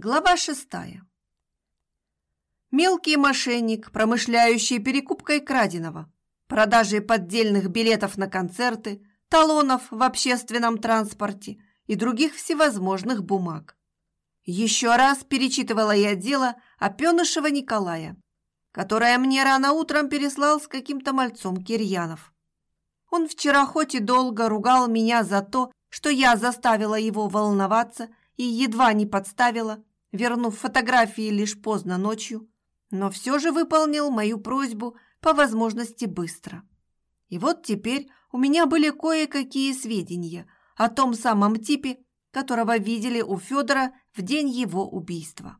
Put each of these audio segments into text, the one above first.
Глава шестая. Мелкий мошенник, промышляющий перекупкой краденого, продажей поддельных билетов на концерты, талонов в общественном транспорте и других всевозможных бумаг. Еще раз перечитывала я дело Опенышева Николая, которое мне рано утром переслал с каким-то мальцом Кирьянов. Он вчера хоть и долго ругал меня за то, что я заставила его волноваться и едва не подставила, вернув фотографии лишь поздно ночью, но все же выполнил мою просьбу по возможности быстро. И вот теперь у меня были кое-какие сведения о том самом типе, которого видели у Федора в день его убийства.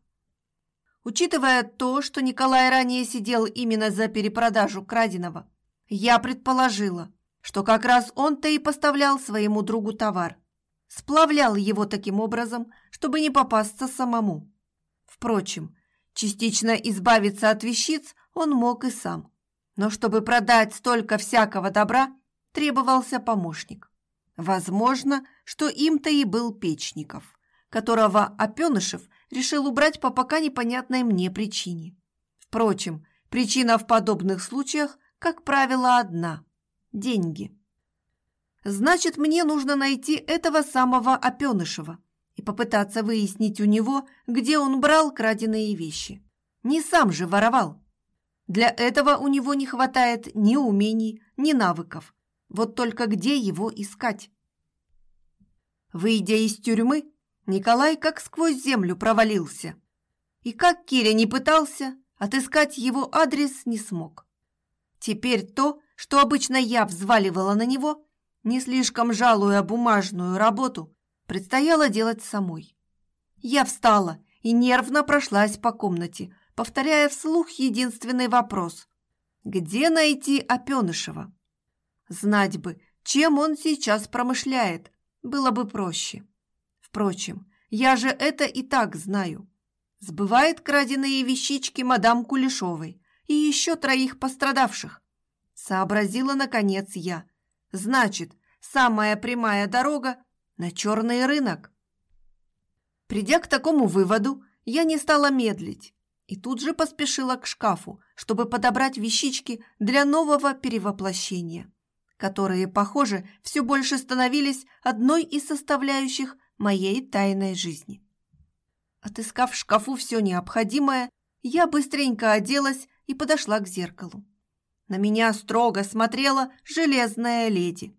Учитывая то, что Николай ранее сидел именно за перепродажу краденого, я предположила, что как раз он-то и поставлял своему другу товар – сплавлял его таким образом, чтобы не попасться самому. Впрочем, частично избавиться от вещиц он мог и сам. Но чтобы продать столько всякого добра, требовался помощник. Возможно, что им-то и был Печников, которого Опенышев решил убрать по пока непонятной мне причине. Впрочем, причина в подобных случаях, как правило, одна – деньги – Значит, мне нужно найти этого самого Опенышева и попытаться выяснить у него, где он брал краденые вещи. Не сам же воровал. Для этого у него не хватает ни умений, ни навыков. Вот только где его искать? Выйдя из тюрьмы, Николай как сквозь землю провалился. И как Киря не пытался, отыскать его адрес не смог. Теперь то, что обычно я взваливала на него – не слишком жалуя бумажную работу, предстояло делать самой. Я встала и нервно прошлась по комнате, повторяя вслух единственный вопрос. Где найти Опенышева? Знать бы, чем он сейчас промышляет, было бы проще. Впрочем, я же это и так знаю. Сбывает краденые вещички мадам Кулешовой и еще троих пострадавших. Сообразила, наконец, я – Значит, самая прямая дорога на черный рынок. Придя к такому выводу, я не стала медлить и тут же поспешила к шкафу, чтобы подобрать вещички для нового перевоплощения, которые, похоже, все больше становились одной из составляющих моей тайной жизни. Отыскав в шкафу все необходимое, я быстренько оделась и подошла к зеркалу. На меня строго смотрела железная леди.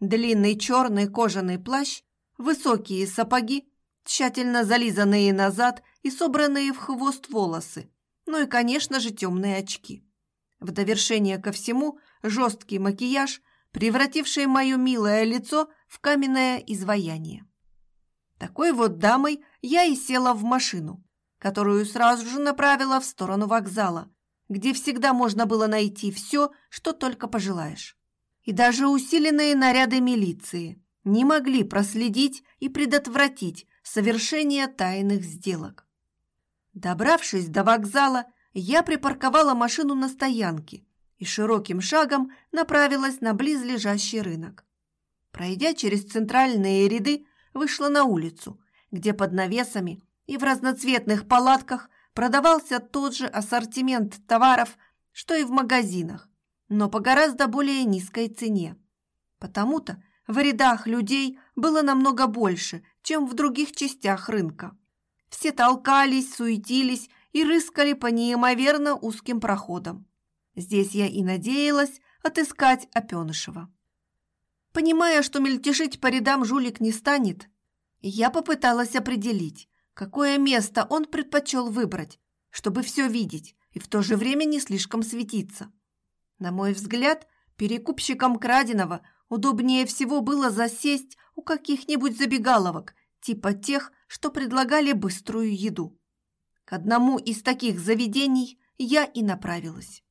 Длинный черный кожаный плащ, высокие сапоги, тщательно зализанные назад и собранные в хвост волосы, ну и, конечно же, темные очки. В довершение ко всему жесткий макияж, превративший мое милое лицо в каменное изваяние. Такой вот дамой я и села в машину, которую сразу же направила в сторону вокзала, где всегда можно было найти все, что только пожелаешь. И даже усиленные наряды милиции не могли проследить и предотвратить совершение тайных сделок. Добравшись до вокзала, я припарковала машину на стоянке и широким шагом направилась на близлежащий рынок. Пройдя через центральные ряды, вышла на улицу, где под навесами и в разноцветных палатках продавался тот же ассортимент товаров, что и в магазинах, но по гораздо более низкой цене. Потому-то в рядах людей было намного больше, чем в других частях рынка. Все толкались, суетились и рыскали по неимоверно узким проходам. Здесь я и надеялась отыскать Опенышева. Понимая, что мельтешить по рядам жулик не станет, я попыталась определить, Какое место он предпочел выбрать, чтобы все видеть и в то же время не слишком светиться? На мой взгляд, перекупщикам краденого удобнее всего было засесть у каких-нибудь забегаловок, типа тех, что предлагали быструю еду. К одному из таких заведений я и направилась.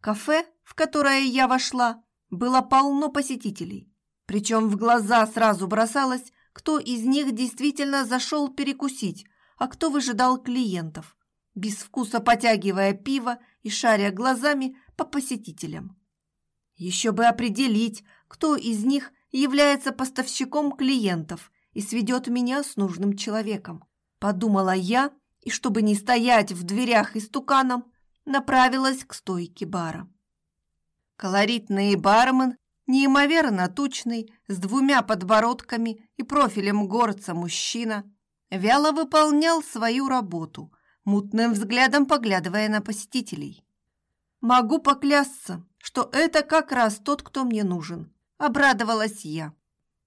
Кафе, в которое я вошла, было полно посетителей. Причем в глаза сразу бросалось, кто из них действительно зашел перекусить, а кто выжидал клиентов, без вкуса потягивая пиво и шаря глазами по посетителям. Еще бы определить, кто из них является поставщиком клиентов и сведет меня с нужным человеком. Подумала я, и чтобы не стоять в дверях истуканом, направилась к стойке бара. Колоритный бармен, неимоверно тучный, с двумя подбородками и профилем горца мужчина, вяло выполнял свою работу, мутным взглядом поглядывая на посетителей. Могу поклясться, что это как раз тот, кто мне нужен, обрадовалась я.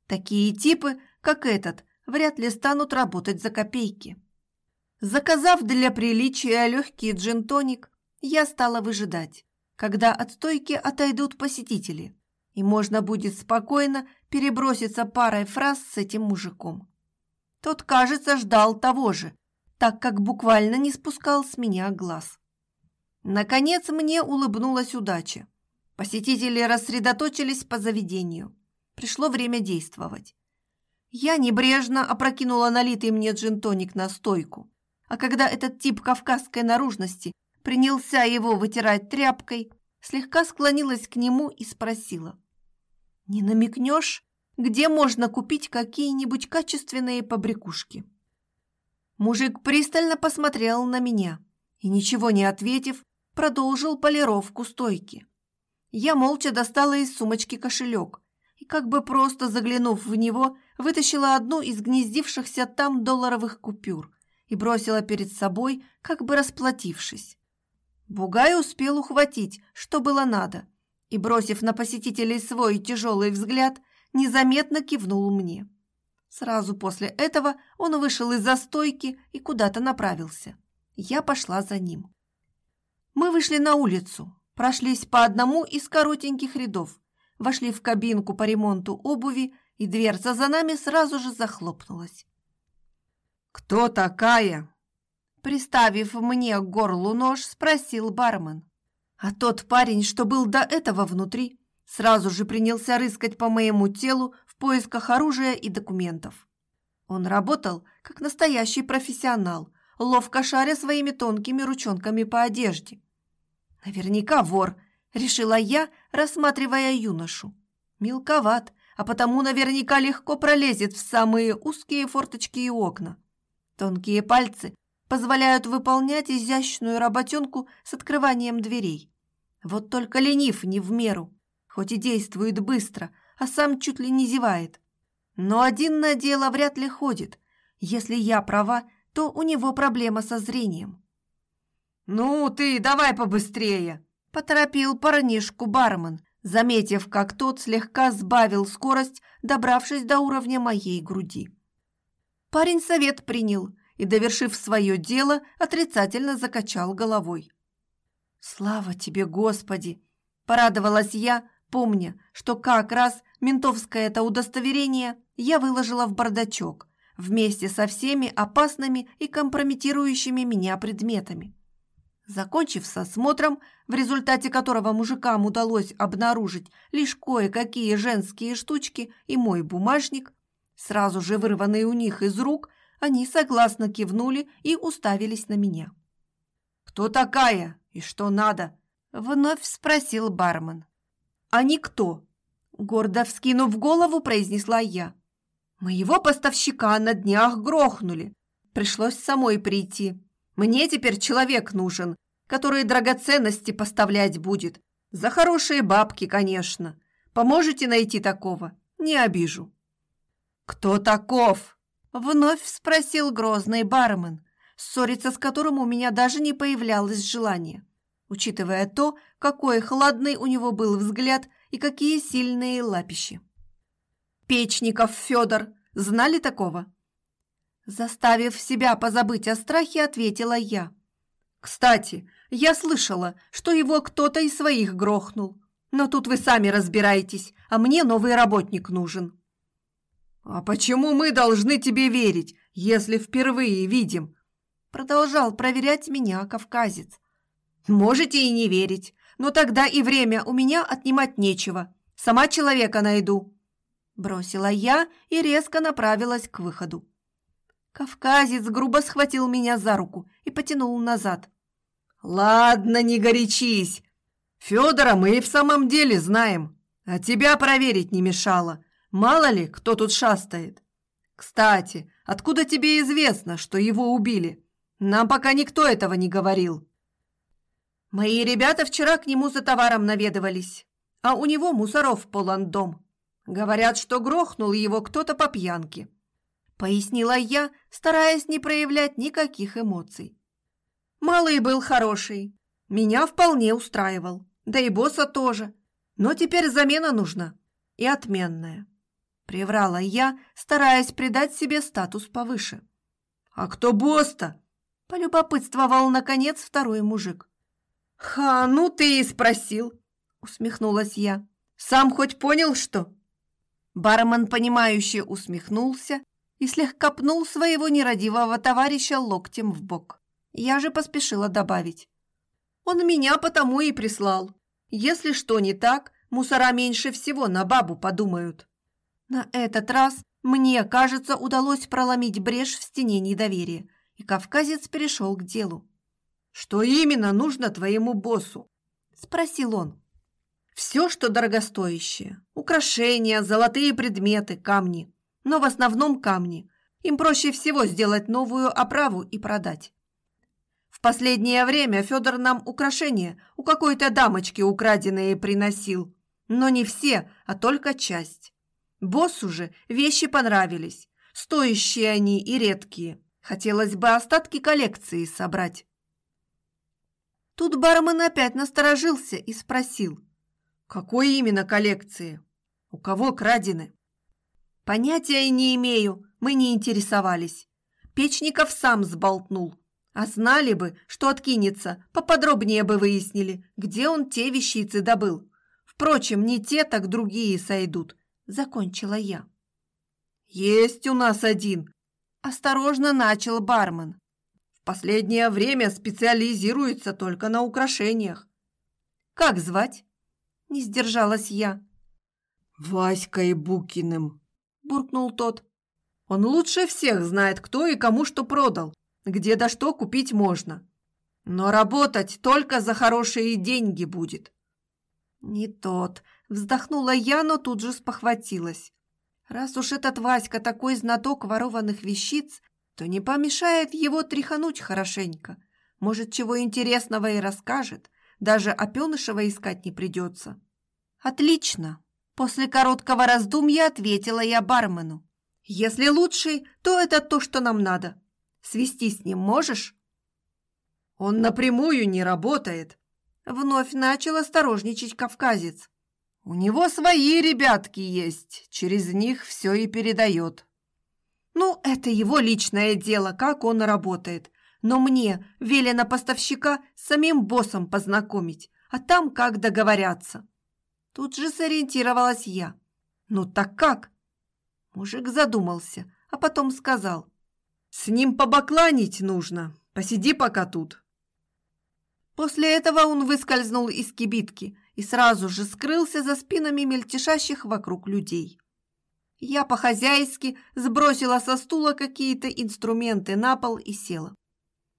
Такие типы, как этот, вряд ли станут работать за копейки. Заказав для приличия легкий джин-тоник, я стала выжидать, когда от стойки отойдут посетители, и можно будет спокойно переброситься парой фраз с этим мужиком. Тот, кажется, ждал того же, так как буквально не спускал с меня глаз. Наконец мне улыбнулась удача. Посетители рассредоточились по заведению. Пришло время действовать. Я небрежно опрокинула налитый мне джин-тоник на стойку, а когда этот тип кавказской наружности принялся его вытирать тряпкой, слегка склонилась к нему и спросила. «Не намекнешь, где можно купить какие-нибудь качественные побрякушки?» Мужик пристально посмотрел на меня и, ничего не ответив, продолжил полировку стойки. Я молча достала из сумочки кошелек и, как бы просто заглянув в него, вытащила одну из гнездившихся там долларовых купюр и бросила перед собой, как бы расплатившись. Бугай успел ухватить, что было надо, и, бросив на посетителей свой тяжелый взгляд, незаметно кивнул мне. Сразу после этого он вышел из застойки и куда-то направился. Я пошла за ним. Мы вышли на улицу, прошлись по одному из коротеньких рядов, вошли в кабинку по ремонту обуви, и дверца за нами сразу же захлопнулась. «Кто такая?» Приставив мне к горлу нож, спросил бармен. А тот парень, что был до этого внутри, сразу же принялся рыскать по моему телу в поисках оружия и документов. Он работал как настоящий профессионал, ловко шаря своими тонкими ручонками по одежде. Наверняка вор, решила я, рассматривая юношу. Мелковат, а потому наверняка легко пролезет в самые узкие форточки и окна. Тонкие пальцы позволяют выполнять изящную работенку с открыванием дверей. Вот только ленив не в меру, хоть и действует быстро, а сам чуть ли не зевает. Но один на дело вряд ли ходит. Если я права, то у него проблема со зрением. «Ну ты, давай побыстрее!» – поторопил парнишку бармен, заметив, как тот слегка сбавил скорость, добравшись до уровня моей груди. Парень совет принял и, довершив свое дело, отрицательно закачал головой. «Слава тебе, Господи!» – порадовалась я, помня, что как раз ментовское это удостоверение я выложила в бардачок вместе со всеми опасными и компрометирующими меня предметами. Закончив с осмотром, в результате которого мужикам удалось обнаружить лишь кое-какие женские штучки и мой бумажник, сразу же вырванный у них из рук, они согласно кивнули и уставились на меня. «Кто такая и что надо?» – вновь спросил бармен. «А никто!» – гордо вскинув голову, произнесла я. «Моего поставщика на днях грохнули. Пришлось самой прийти. Мне теперь человек нужен, который драгоценности поставлять будет. За хорошие бабки, конечно. Поможете найти такого? Не обижу». «Кто таков?» – вновь спросил грозный бармен, ссориться с которым у меня даже не появлялось желания, учитывая то, какой хладный у него был взгляд и какие сильные лапищи. «Печников Федор, знали такого?» Заставив себя позабыть о страхе, ответила я. «Кстати, я слышала, что его кто-то из своих грохнул. Но тут вы сами разбираетесь, а мне новый работник нужен». «А почему мы должны тебе верить, если впервые видим?» Продолжал проверять меня кавказец. «Можете и не верить, но тогда и время у меня отнимать нечего. Сама человека найду». Бросила я и резко направилась к выходу. Кавказец грубо схватил меня за руку и потянул назад. «Ладно, не горячись. Федора мы и в самом деле знаем, а тебя проверить не мешало. Мало ли, кто тут шастает. Кстати, откуда тебе известно, что его убили? Нам пока никто этого не говорил. Мои ребята вчера к нему за товаром наведывались, а у него мусоров полон дом. Говорят, что грохнул его кто-то по пьянке. Пояснила я, стараясь не проявлять никаких эмоций. Малый был хороший, меня вполне устраивал, да и босса тоже. Но теперь замена нужна, и отменная. Приврала я, стараясь придать себе статус повыше. «А кто босс-то?» – полюбопытствовал, наконец, второй мужик. «Ха, ну ты и спросил!» – усмехнулась я. «Сам хоть понял, что?» Бармен, понимающе усмехнулся и слегка пнул своего нерадивого товарища локтем в бок. Я же поспешила добавить. «Он меня потому и прислал. Если что не так, мусора меньше всего на бабу подумают». На этот раз мне, кажется, удалось проломить брешь в стене недоверия, и кавказец перешел к делу. «Что именно нужно твоему боссу?» – спросил он. Все, что дорогостоящее. Украшения, золотые предметы, камни. Но в основном камни. Им проще всего сделать новую оправу и продать. В последнее время Федор нам украшения у какой-то дамочки украденные приносил. Но не все, а только часть. Боссу же вещи понравились. Стоящие они и редкие. Хотелось бы остатки коллекции собрать. Тут бармен опять насторожился и спросил. Какой именно коллекции? У кого крадены? Понятия не имею, мы не интересовались. Печников сам сболтнул. А знали бы, что откинется, поподробнее бы выяснили, где он те вещицы добыл. Впрочем, не те, так другие сойдут. Закончила я. Есть у нас один. Осторожно начал бармен. В последнее время специализируется только на украшениях. Как звать? Не сдержалась я. «Васькой Букиным», – буркнул тот. «Он лучше всех знает, кто и кому что продал, где да что купить можно. Но работать только за хорошие деньги будет». «Не тот», – вздохнула я, но тут же спохватилась. «Раз уж этот Васька такой знаток ворованных вещиц, то не помешает его тряхануть хорошенько. Может, чего интересного и расскажет. Даже Опенышева искать не придется. Отлично. После короткого раздумья ответила я бармену. Если лучший, то это то, что нам надо. Свести с ним можешь? Он напрямую не работает. Вновь начал осторожничать кавказец. У него свои ребятки есть, через них все и передает. Ну, это его личное дело, как он работает но мне велено поставщика с самим боссом познакомить, а там как договорятся. Тут же сориентировалась я. Ну так как? Мужик задумался, а потом сказал. С ним побакланить нужно, посиди пока тут. После этого он выскользнул из кибитки и сразу же скрылся за спинами мельтешащих вокруг людей. Я по-хозяйски сбросила со стула какие-то инструменты на пол и села.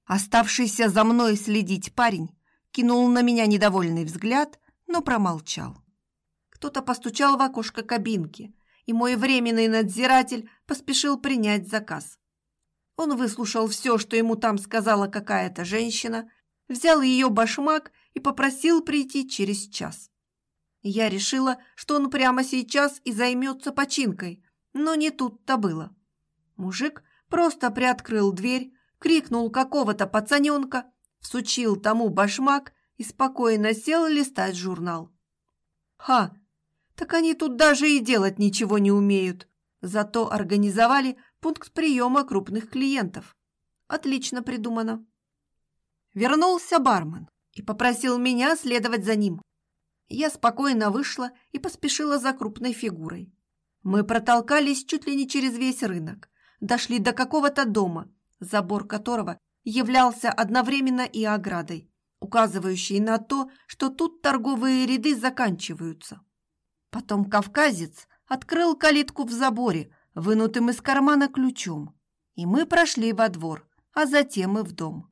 Оставшийся за мной следить парень кинул на меня недовольный взгляд, но промолчал. Кто-то постучал в окошко кабинки, и мой временный надзиратель поспешил принять заказ. Он выслушал все, что ему там сказала какая-то женщина, взял ее башмак и попросил прийти через час. Я решила, что он прямо сейчас и займется починкой, но не тут-то было. Мужик просто приоткрыл дверь, крикнул какого-то пацаненка, всучил тому башмак и спокойно сел листать журнал. Ха! Так они тут даже и делать ничего не умеют. Зато организовали пункт приема крупных клиентов. Отлично придумано. Вернулся бармен и попросил меня следовать за ним. Я спокойно вышла и поспешила за крупной фигурой. Мы протолкались чуть ли не через весь рынок, дошли до какого-то дома забор которого являлся одновременно и оградой, указывающей на то, что тут торговые ряды заканчиваются. Потом кавказец открыл калитку в заборе, вынутым из кармана ключом, и мы прошли во двор, а затем и в дом.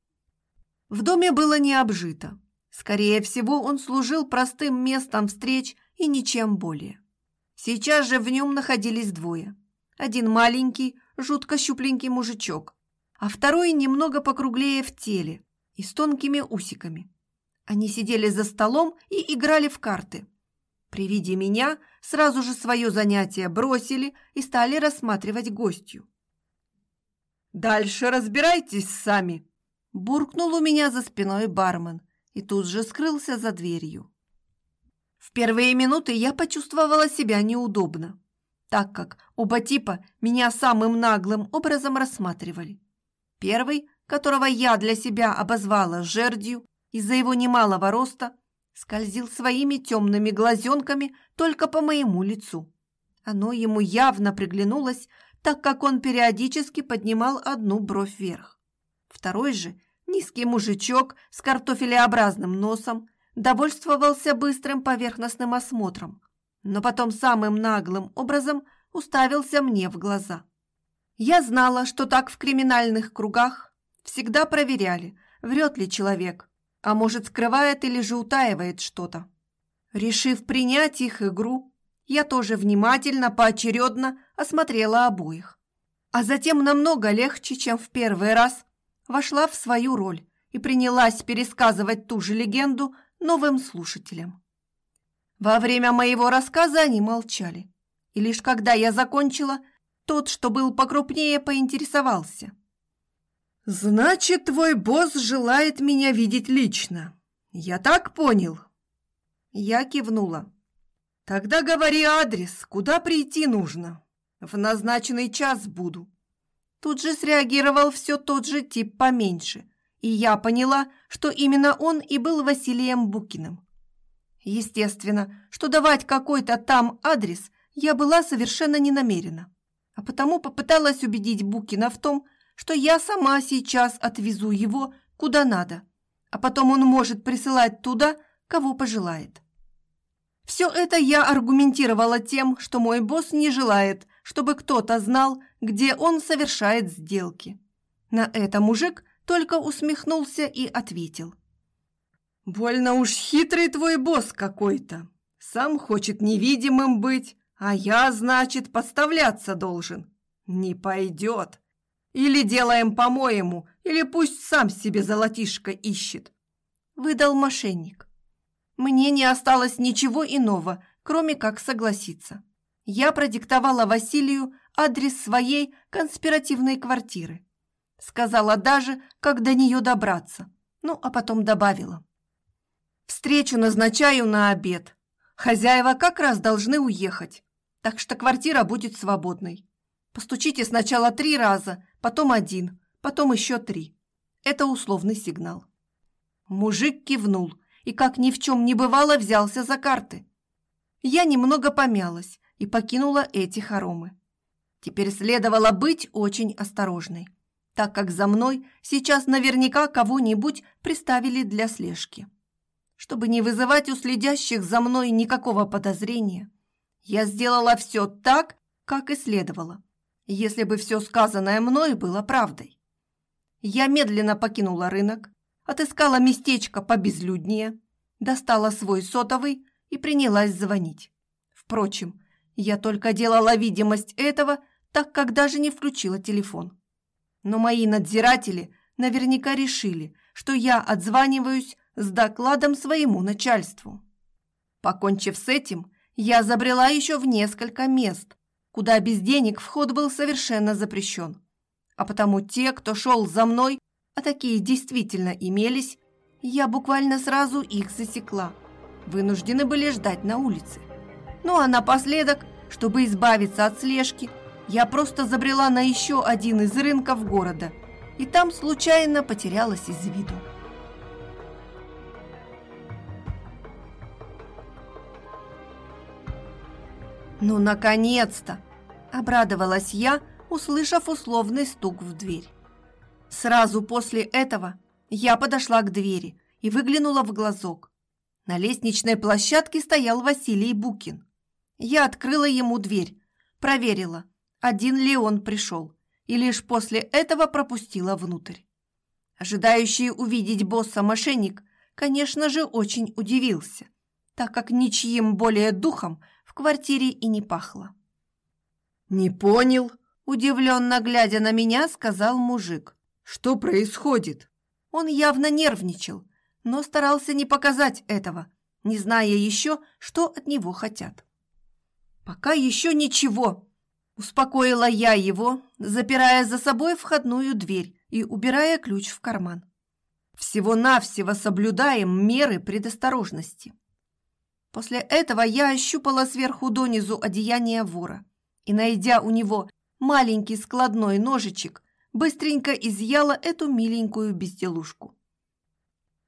В доме было не обжито. Скорее всего, он служил простым местом встреч и ничем более. Сейчас же в нем находились двое. Один маленький, жутко щупленький мужичок, а второй немного покруглее в теле и с тонкими усиками. Они сидели за столом и играли в карты. При виде меня сразу же свое занятие бросили и стали рассматривать гостью. «Дальше разбирайтесь сами!» Буркнул у меня за спиной бармен и тут же скрылся за дверью. В первые минуты я почувствовала себя неудобно, так как оба типа меня самым наглым образом рассматривали. Первый, которого я для себя обозвала жердью из-за его немалого роста, скользил своими темными глазенками только по моему лицу. Оно ему явно приглянулось, так как он периодически поднимал одну бровь вверх. Второй же, низкий мужичок с картофелеобразным носом, довольствовался быстрым поверхностным осмотром, но потом самым наглым образом уставился мне в глаза. Я знала, что так в криминальных кругах всегда проверяли, врет ли человек, а может, скрывает или же утаивает что-то. Решив принять их игру, я тоже внимательно, поочередно осмотрела обоих. А затем намного легче, чем в первый раз, вошла в свою роль и принялась пересказывать ту же легенду новым слушателям. Во время моего рассказа они молчали, и лишь когда я закончила, тот, что был покрупнее, поинтересовался. «Значит, твой босс желает меня видеть лично. Я так понял?» Я кивнула. «Тогда говори адрес, куда прийти нужно. В назначенный час буду». Тут же среагировал все тот же тип поменьше, и я поняла, что именно он и был Василием Букиным. Естественно, что давать какой-то там адрес я была совершенно не намерена, а потому попыталась убедить Букина в том, что я сама сейчас отвезу его куда надо, а потом он может присылать туда, кого пожелает. Все это я аргументировала тем, что мой босс не желает, чтобы кто-то знал, где он совершает сделки. На это мужик только усмехнулся и ответил. «Больно уж хитрый твой босс какой-то. Сам хочет невидимым быть, а я, значит, подставляться должен. Не пойдет. Или делаем по-моему, или пусть сам себе золотишко ищет», – выдал мошенник. Мне не осталось ничего иного, кроме как согласиться. Я продиктовала Василию адрес своей конспиративной квартиры. Сказала даже, как до нее добраться. Ну, а потом добавила. Встречу назначаю на обед. Хозяева как раз должны уехать, так что квартира будет свободной. Постучите сначала три раза, потом один, потом еще три. Это условный сигнал. Мужик кивнул и, как ни в чем не бывало, взялся за карты. Я немного помялась и покинула эти хоромы. Теперь следовало быть очень осторожной, так как за мной сейчас наверняка кого-нибудь приставили для слежки. Чтобы не вызывать у следящих за мной никакого подозрения, я сделала все так, как и следовало, если бы все сказанное мной было правдой. Я медленно покинула рынок, отыскала местечко побезлюднее, достала свой сотовый и принялась звонить. Впрочем, я только делала видимость этого – так как даже не включила телефон. Но мои надзиратели наверняка решили, что я отзваниваюсь с докладом своему начальству. Покончив с этим, я забрела еще в несколько мест, куда без денег вход был совершенно запрещен. А потому те, кто шел за мной, а такие действительно имелись, я буквально сразу их засекла. Вынуждены были ждать на улице. Ну а напоследок, чтобы избавиться от слежки – я просто забрела на еще один из рынков города и там случайно потерялась из виду. «Ну, наконец-то!» – обрадовалась я, услышав условный стук в дверь. Сразу после этого я подошла к двери и выглянула в глазок. На лестничной площадке стоял Василий Букин. Я открыла ему дверь, проверила – один ли он пришел, и лишь после этого пропустила внутрь. Ожидающий увидеть босса мошенник, конечно же, очень удивился, так как ничьим более духом в квартире и не пахло. «Не понял», – удивленно глядя на меня, сказал мужик. «Что происходит?» Он явно нервничал, но старался не показать этого, не зная еще, что от него хотят. «Пока еще ничего», – успокоила я его, запирая за собой входную дверь и убирая ключ в карман. «Всего-навсего соблюдаем меры предосторожности». После этого я ощупала сверху донизу одеяние вора и, найдя у него маленький складной ножичек, быстренько изъяла эту миленькую безделушку.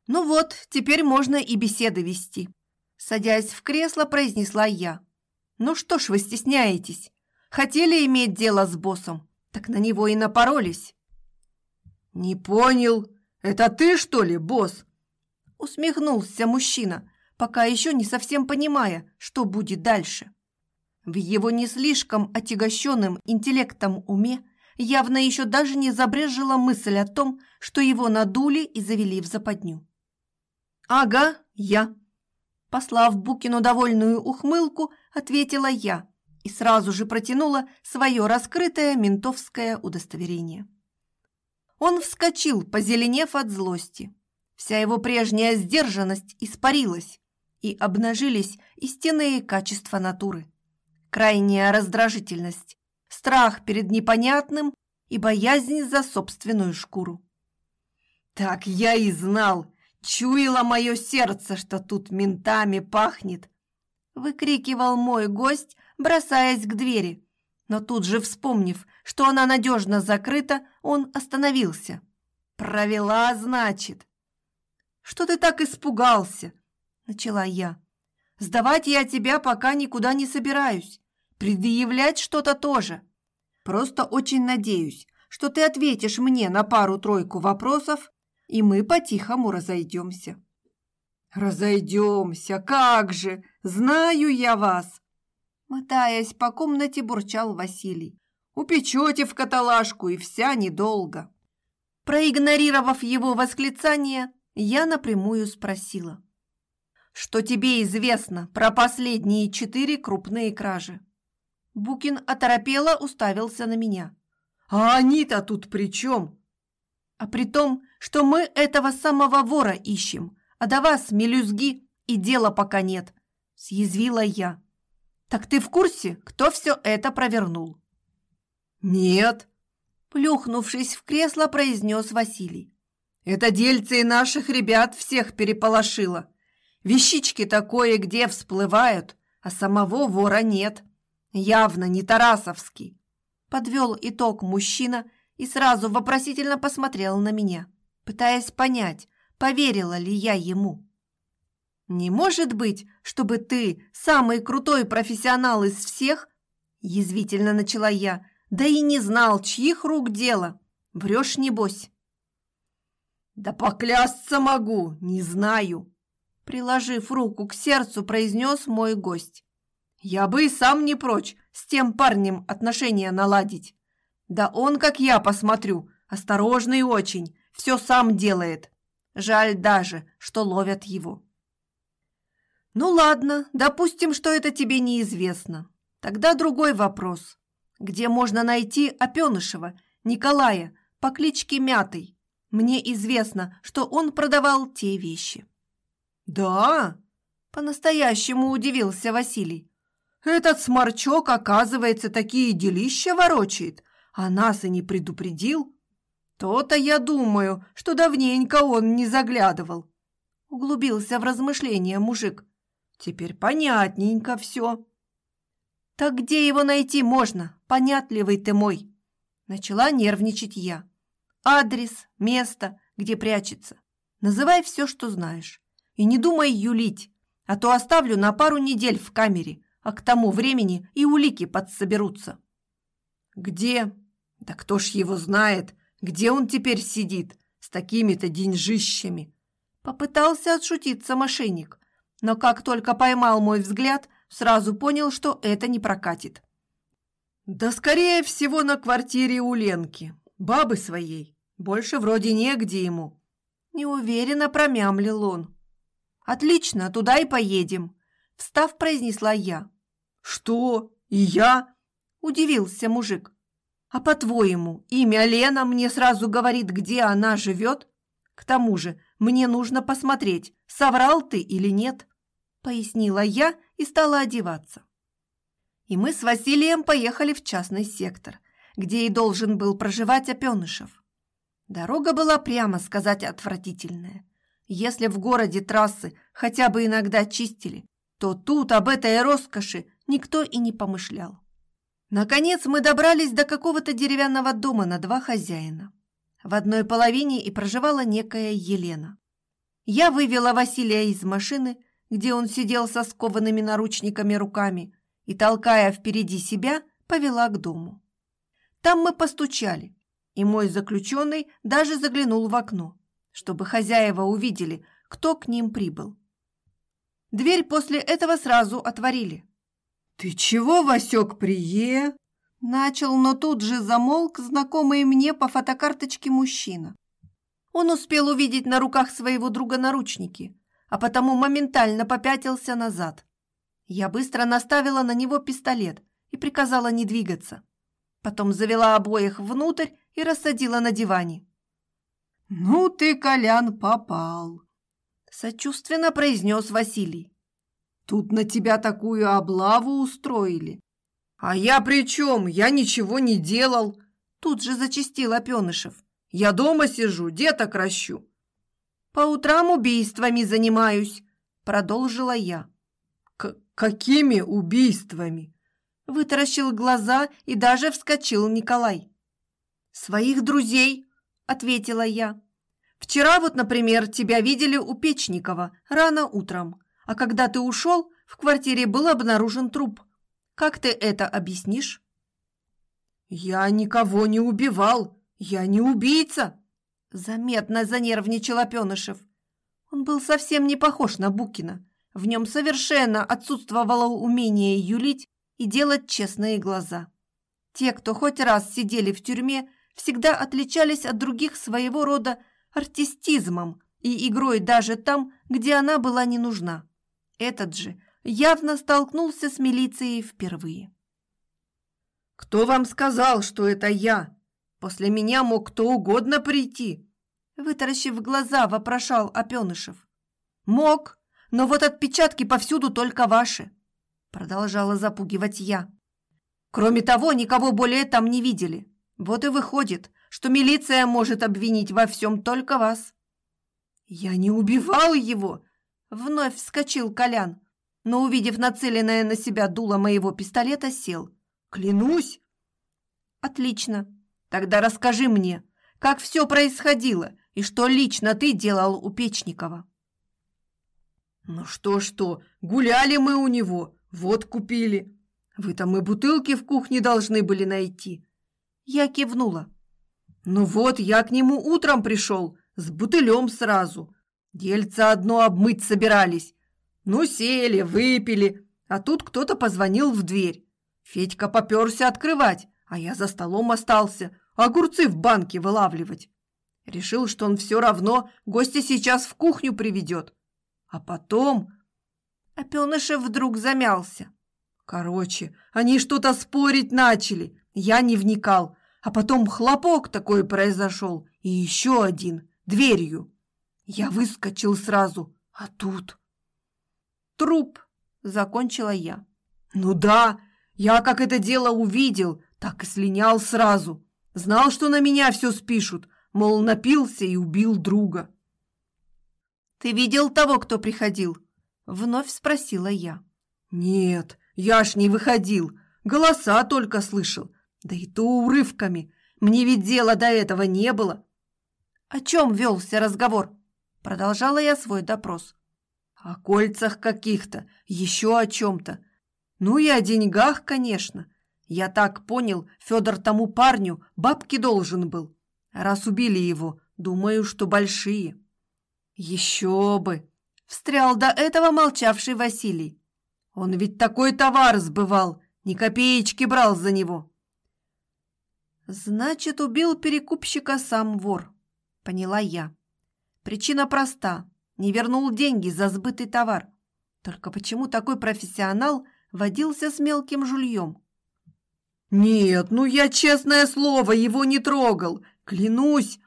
«Ну вот, теперь можно и беседы вести», – садясь в кресло, произнесла я. «Ну что ж вы стесняетесь? Хотели иметь дело с боссом, так на него и напоролись». «Не понял, это ты, что ли, босс?» Усмехнулся мужчина, пока еще не совсем понимая, что будет дальше. В его не слишком отягощенном интеллектом уме явно еще даже не забрежила мысль о том, что его надули и завели в западню. «Ага, я». Послав Букину довольную ухмылку, ответила я и сразу же протянула свое раскрытое ментовское удостоверение. Он вскочил, позеленев от злости. Вся его прежняя сдержанность испарилась, и обнажились истинные качества натуры. Крайняя раздражительность, страх перед непонятным и боязнь за собственную шкуру. «Так я и знал! Чуяло мое сердце, что тут ментами пахнет!» Выкрикивал мой гость, бросаясь к двери. Но тут же, вспомнив, что она надежно закрыта, он остановился. «Провела, значит!» «Что ты так испугался?» начала я. Сдавать я тебя пока никуда не собираюсь. Предъявлять что-то тоже. Просто очень надеюсь, что ты ответишь мне на пару-тройку вопросов, и мы по-тихому разойдемся. Разойдемся, как же! Знаю я вас! Мотаясь по комнате, бурчал Василий. Упечете в каталажку, и вся недолго. Проигнорировав его восклицание, я напрямую спросила что тебе известно про последние четыре крупные кражи?» Букин оторопело уставился на меня. «А они-то тут при чем?» «А при том, что мы этого самого вора ищем, а до вас, мелюзги, и дела пока нет», – съязвила я. «Так ты в курсе, кто все это провернул?» «Нет», – плюхнувшись в кресло, произнес Василий. «Это дельце и наших ребят всех переполошило. Вещички такое где всплывают, а самого вора нет. Явно не Тарасовский. Подвел итог мужчина и сразу вопросительно посмотрел на меня, пытаясь понять, поверила ли я ему. «Не может быть, чтобы ты, самый крутой профессионал из всех, язвительно начала я, да и не знал, чьих рук дело. Врешь, небось?» «Да поклясться могу, не знаю», приложив руку к сердцу, произнес мой гость. «Я бы и сам не прочь с тем парнем отношения наладить. Да он, как я посмотрю, осторожный очень, все сам делает. Жаль даже, что ловят его». «Ну ладно, допустим, что это тебе неизвестно. Тогда другой вопрос. Где можно найти Опенышева, Николая, по кличке Мятый? Мне известно, что он продавал те вещи». «Да?» – по-настоящему удивился Василий. «Этот сморчок, оказывается, такие делища ворочает, а нас и не предупредил. То-то я думаю, что давненько он не заглядывал». Углубился в размышления мужик. «Теперь понятненько все». «Так где его найти можно, понятливый ты мой?» Начала нервничать я. «Адрес, место, где прячется. Называй все, что знаешь. И не думай юлить, а то оставлю на пару недель в камере, а к тому времени и улики подсоберутся. Где? Да кто ж его знает, где он теперь сидит с такими-то деньжищами? Попытался отшутиться мошенник, но как только поймал мой взгляд, сразу понял, что это не прокатит. Да скорее всего на квартире у Ленки, бабы своей. Больше вроде негде ему. Неуверенно промямлил он. «Отлично, туда и поедем», – встав, произнесла я. «Что? И я?» – Удивился мужик. А по-твоему, имя Лена мне сразу говорит, где она живет? К тому же, мне нужно посмотреть, соврал ты или нет, пояснила я и стала одеваться. И мы с Василием поехали в частный сектор, где и должен был проживать Опенышев. Дорога была, прямо сказать, отвратительная. Если в городе трассы хотя бы иногда чистили, то тут об этой роскоши никто и не помышлял. Наконец мы добрались до какого-то деревянного дома на два хозяина. В одной половине и проживала некая Елена. Я вывела Василия из машины, где он сидел со скованными наручниками руками, и, толкая впереди себя, повела к дому. Там мы постучали, и мой заключенный даже заглянул в окно, чтобы хозяева увидели, кто к ним прибыл. Дверь после этого сразу отворили. «Ты чего, Васек, прие?» Начал, но тут же замолк знакомый мне по фотокарточке мужчина. Он успел увидеть на руках своего друга наручники, а потому моментально попятился назад. Я быстро наставила на него пистолет и приказала не двигаться. Потом завела обоих внутрь и рассадила на диване. «Ну ты, Колян, попал!» Сочувственно произнес Василий. «Тут на тебя такую облаву устроили!» «А я при чем? Я ничего не делал!» Тут же зачистил Опенышев. «Я дома сижу, деток ращу!» «По утрам убийствами занимаюсь!» Продолжила я. К «Какими убийствами?» Вытаращил глаза и даже вскочил Николай. «Своих друзей», — ответила я. «Вчера вот, например, тебя видели у Печникова рано утром, а когда ты ушел, в квартире был обнаружен труп. Как ты это объяснишь?» «Я никого не убивал, я не убийца», — заметно занервничал Опенышев. Он был совсем не похож на Букина. В нем совершенно отсутствовало умение юлить и делать честные глаза. Те, кто хоть раз сидели в тюрьме, всегда отличались от других своего рода артистизмом и игрой даже там, где она была не нужна. Этот же явно столкнулся с милицией впервые. «Кто вам сказал, что это я? После меня мог кто угодно прийти!» Вытаращив глаза, вопрошал Опенышев. «Мог, но вот отпечатки повсюду только ваши продолжала запугивать я. Кроме того, никого более там не видели. Вот и выходит, что милиция может обвинить во всем только вас. Я не убивал его, вновь вскочил Колян, но, увидев нацеленное на себя дуло моего пистолета, сел. Клянусь. Отлично. Тогда расскажи мне, как все происходило и что лично ты делал у Печникова. Ну что-что, гуляли мы у него, вот купили. Вы там и бутылки в кухне должны были найти. Я кивнула. Ну вот, я к нему утром пришел, с бутылем сразу. Дельце одно обмыть собирались. Ну, сели, выпили, а тут кто-то позвонил в дверь. Федька поперся открывать, а я за столом остался, огурцы в банке вылавливать. Решил, что он все равно гостя сейчас в кухню приведет. А потом Опенышев вдруг замялся. Короче, они что-то спорить начали. Я не вникал. А потом хлопок такой произошел. И еще один. Дверью. Я выскочил сразу. А тут... Труп, закончила я. Ну да, я как это дело увидел, так и слинял сразу. Знал, что на меня все спишут. Мол, напился и убил друга. Ты видел того, кто приходил? Вновь спросила я. Нет, я ж не выходил. Голоса только слышал. Да и то урывками. Мне ведь дела до этого не было. О чем велся разговор? Продолжала я свой допрос. О кольцах каких-то, еще о чем-то. Ну и о деньгах, конечно. Я так понял, Федор тому парню бабки должен был. Раз убили его, думаю, что большие. Еще бы! встрял до этого молчавший Василий. Он ведь такой товар сбывал, ни копеечки брал за него. Значит, убил перекупщика сам вор, поняла я. Причина проста. Не вернул деньги за сбытый товар. Только почему такой профессионал водился с мелким жульем? «Нет, ну я, честное слово, его не трогал, клянусь!»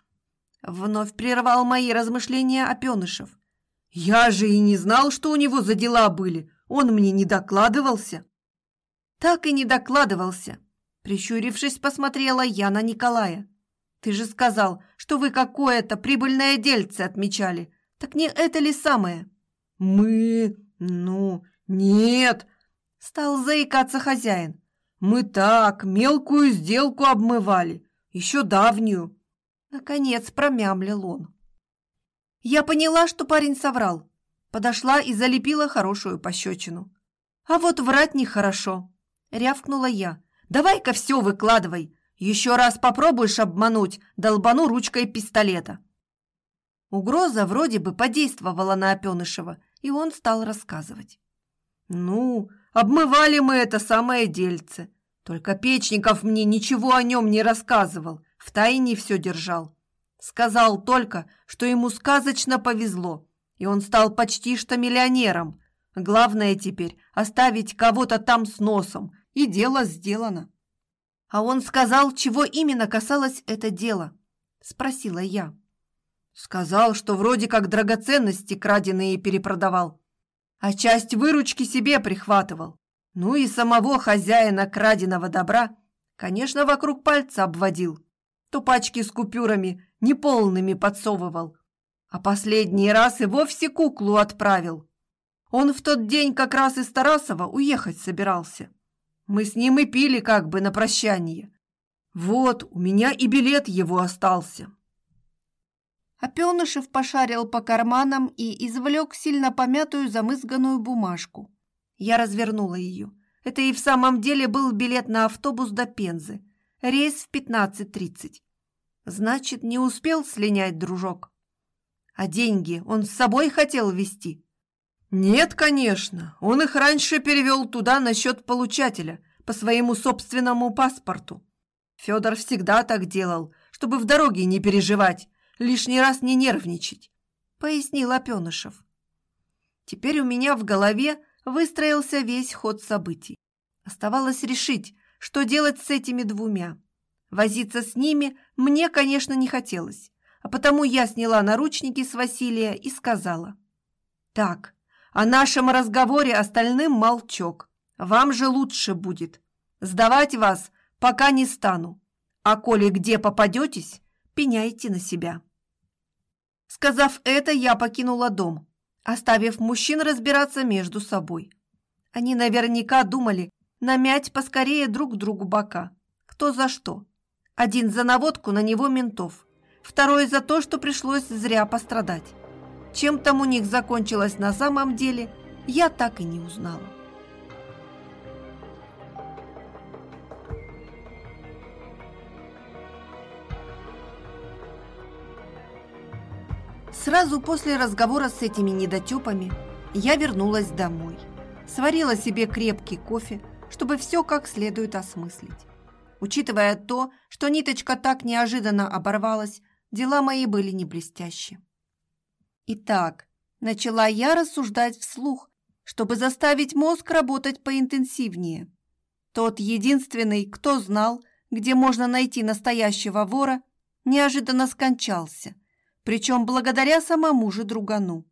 Вновь прервал мои размышления Опенышев. «Я же и не знал, что у него за дела были, он мне не докладывался». «Так и не докладывался», прищурившись, посмотрела я на Николая. «Ты же сказал, что вы какое-то прибыльное дельце отмечали. Так не это ли самое?» «Мы... ну, нет!» Стал заикаться хозяин. Мы так мелкую сделку обмывали, еще давнюю. Наконец промямлил он. Я поняла, что парень соврал. Подошла и залепила хорошую пощечину. А вот врать нехорошо. Рявкнула я. Давай-ка все выкладывай. Еще раз попробуешь обмануть, долбану ручкой пистолета. Угроза вроде бы подействовала на Опенышева, и он стал рассказывать. «Ну, Обмывали мы это самое дельце. Только Печников мне ничего о нем не рассказывал, в тайне все держал. Сказал только, что ему сказочно повезло, и он стал почти что миллионером. Главное теперь оставить кого-то там с носом, и дело сделано. А он сказал, чего именно касалось это дело, спросила я. Сказал, что вроде как драгоценности краденые перепродавал а часть выручки себе прихватывал. Ну и самого хозяина краденого добра, конечно, вокруг пальца обводил. То пачки с купюрами неполными подсовывал, а последний раз и вовсе куклу отправил. Он в тот день как раз из Тарасова уехать собирался. Мы с ним и пили как бы на прощание. Вот, у меня и билет его остался. Опенышев пошарил по карманам и извлек сильно помятую замызганную бумажку. Я развернула ее. Это и в самом деле был билет на автобус до Пензы. Рейс в 15.30. Значит, не успел слинять дружок. А деньги он с собой хотел везти? Нет, конечно. Он их раньше перевел туда на счет получателя, по своему собственному паспорту. Федор всегда так делал, чтобы в дороге не переживать, лишний раз не нервничать», — пояснил Опенышев. Теперь у меня в голове выстроился весь ход событий. Оставалось решить, что делать с этими двумя. Возиться с ними мне, конечно, не хотелось, а потому я сняла наручники с Василия и сказала. «Так, о нашем разговоре остальным молчок. Вам же лучше будет. Сдавать вас пока не стану. А коли где попадетесь, пеняйте на себя». Сказав это, я покинула дом, оставив мужчин разбираться между собой. Они наверняка думали намять поскорее друг другу бока. Кто за что. Один за наводку на него ментов, второй за то, что пришлось зря пострадать. Чем там у них закончилось на самом деле, я так и не узнала. Сразу после разговора с этими недотепами я вернулась домой. Сварила себе крепкий кофе, чтобы все как следует осмыслить. Учитывая то, что ниточка так неожиданно оборвалась, дела мои были не блестящие. Итак, начала я рассуждать вслух, чтобы заставить мозг работать поинтенсивнее. Тот единственный, кто знал, где можно найти настоящего вора, неожиданно скончался – причем благодаря самому же другану.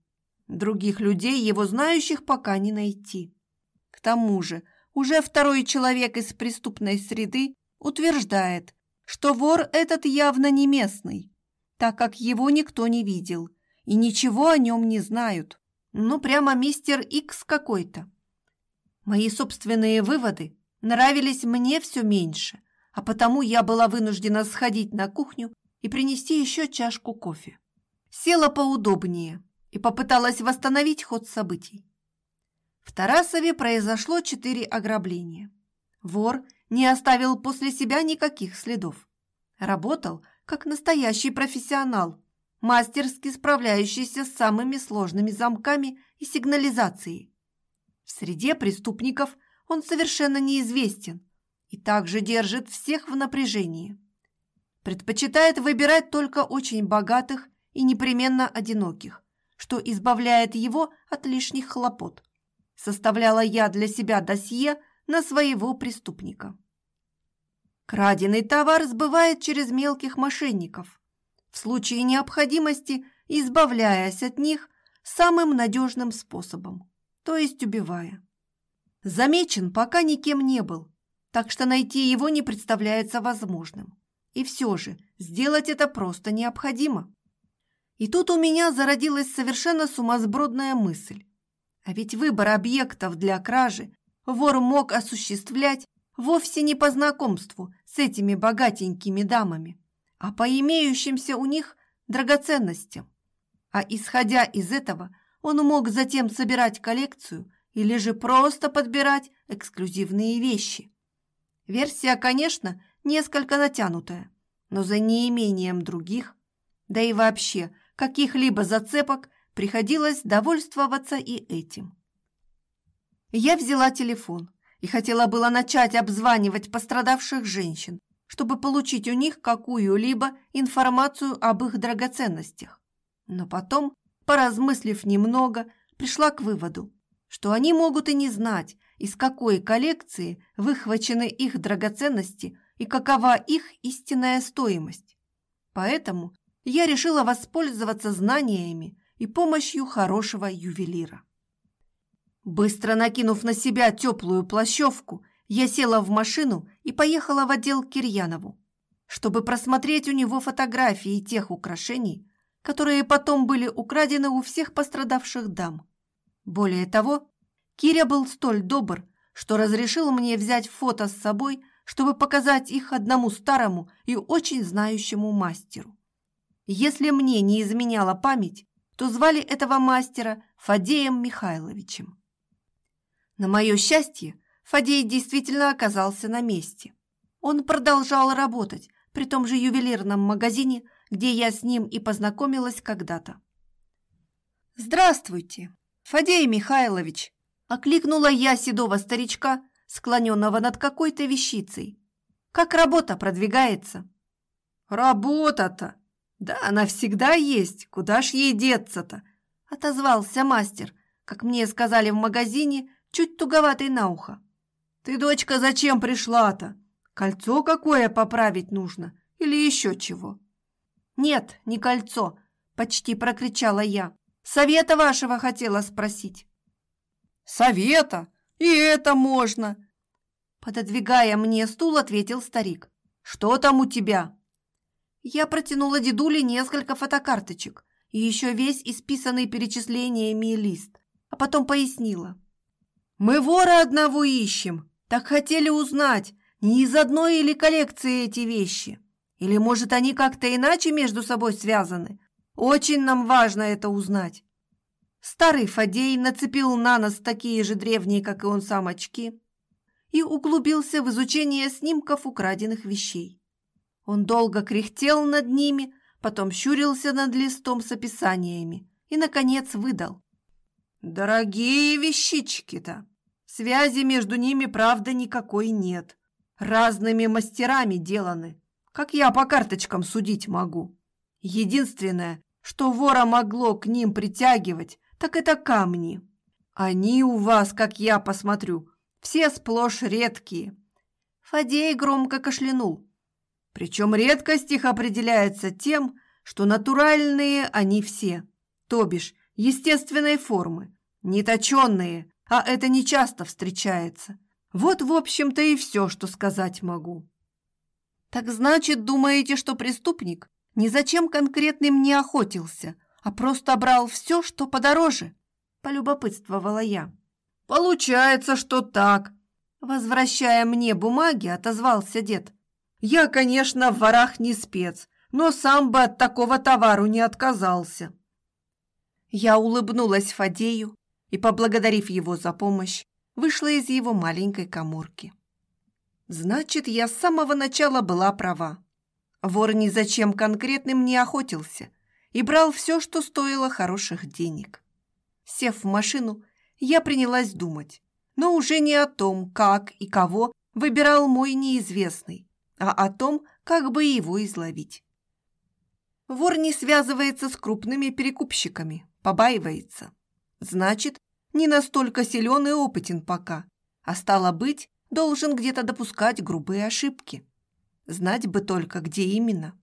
Других людей, его знающих, пока не найти. К тому же, уже второй человек из преступной среды утверждает, что вор этот явно не местный, так как его никто не видел и ничего о нем не знают. Ну, прямо мистер Икс какой-то. Мои собственные выводы нравились мне все меньше, а потому я была вынуждена сходить на кухню и принести еще чашку кофе села поудобнее и попыталась восстановить ход событий. В Тарасове произошло четыре ограбления. Вор не оставил после себя никаких следов. Работал как настоящий профессионал, мастерски справляющийся с самыми сложными замками и сигнализацией. В среде преступников он совершенно неизвестен и также держит всех в напряжении. Предпочитает выбирать только очень богатых и непременно одиноких, что избавляет его от лишних хлопот. Составляла я для себя досье на своего преступника. Краденый товар сбывает через мелких мошенников, в случае необходимости избавляясь от них самым надежным способом, то есть убивая. Замечен пока никем не был, так что найти его не представляется возможным. И все же сделать это просто необходимо. И тут у меня зародилась совершенно сумасбродная мысль. А ведь выбор объектов для кражи вор мог осуществлять вовсе не по знакомству с этими богатенькими дамами, а по имеющимся у них драгоценностям. А исходя из этого, он мог затем собирать коллекцию или же просто подбирать эксклюзивные вещи. Версия, конечно, несколько натянутая, но за неимением других, да и вообще каких-либо зацепок приходилось довольствоваться и этим. Я взяла телефон и хотела было начать обзванивать пострадавших женщин, чтобы получить у них какую-либо информацию об их драгоценностях. Но потом, поразмыслив немного, пришла к выводу, что они могут и не знать, из какой коллекции выхвачены их драгоценности и какова их истинная стоимость. Поэтому я решила воспользоваться знаниями и помощью хорошего ювелира. Быстро накинув на себя теплую плащевку, я села в машину и поехала в отдел Кирьянову, чтобы просмотреть у него фотографии тех украшений, которые потом были украдены у всех пострадавших дам. Более того, Киря был столь добр, что разрешил мне взять фото с собой, чтобы показать их одному старому и очень знающему мастеру. Если мне не изменяла память, то звали этого мастера Фадеем Михайловичем. На мое счастье, Фадей действительно оказался на месте. Он продолжал работать при том же ювелирном магазине, где я с ним и познакомилась когда-то. «Здравствуйте, Фадей Михайлович!» – окликнула я седого старичка, склоненного над какой-то вещицей. «Как работа продвигается?» «Работа-то! Да она всегда есть, куда ж ей деться-то?» – отозвался мастер, как мне сказали в магазине, чуть туговатый на ухо. «Ты, дочка, зачем пришла-то? Кольцо какое поправить нужно или еще чего?» «Нет, не кольцо!» – почти прокричала я. «Совета вашего хотела спросить». «Совета? И это можно!» Пододвигая мне стул, ответил старик. «Что там у тебя?» Я протянула дедуле несколько фотокарточек и еще весь исписанный перечислениями лист, а потом пояснила. «Мы вора одного ищем. Так хотели узнать, не из одной или коллекции эти вещи. Или, может, они как-то иначе между собой связаны? Очень нам важно это узнать. Старый Фадей нацепил на нос такие же древние, как и он сам, очки и углубился в изучение снимков украденных вещей. Он долго кряхтел над ними, потом щурился над листом с описаниями и, наконец, выдал. «Дорогие вещички-то! Связи между ними, правда, никакой нет. Разными мастерами деланы как я по карточкам судить могу. Единственное, что вора могло к ним притягивать, так это камни. Они у вас, как я посмотрю, все сплошь редкие. Фадей громко кашлянул. Причем редкость их определяется тем, что натуральные они все, то бишь естественной формы, не точенные, а это не часто встречается. Вот, в общем-то, и все, что сказать могу. Так значит, думаете, что преступник ни зачем конкретным не охотился, а просто брал все, что подороже? Полюбопытствовала я. Получается, что так. Возвращая мне бумаги, отозвался дед. Я, конечно, в ворах не спец, но сам бы от такого товару не отказался. Я улыбнулась Фадею и, поблагодарив его за помощь, вышла из его маленькой коморки. Значит, я с самого начала была права. Вор ни зачем конкретным не охотился и брал все, что стоило хороших денег. Сев в машину, я принялась думать, но уже не о том, как и кого выбирал мой неизвестный, а о том, как бы его изловить. Вор не связывается с крупными перекупщиками, побаивается. Значит, не настолько силен и опытен пока, а стало быть, должен где-то допускать грубые ошибки. Знать бы только, где именно.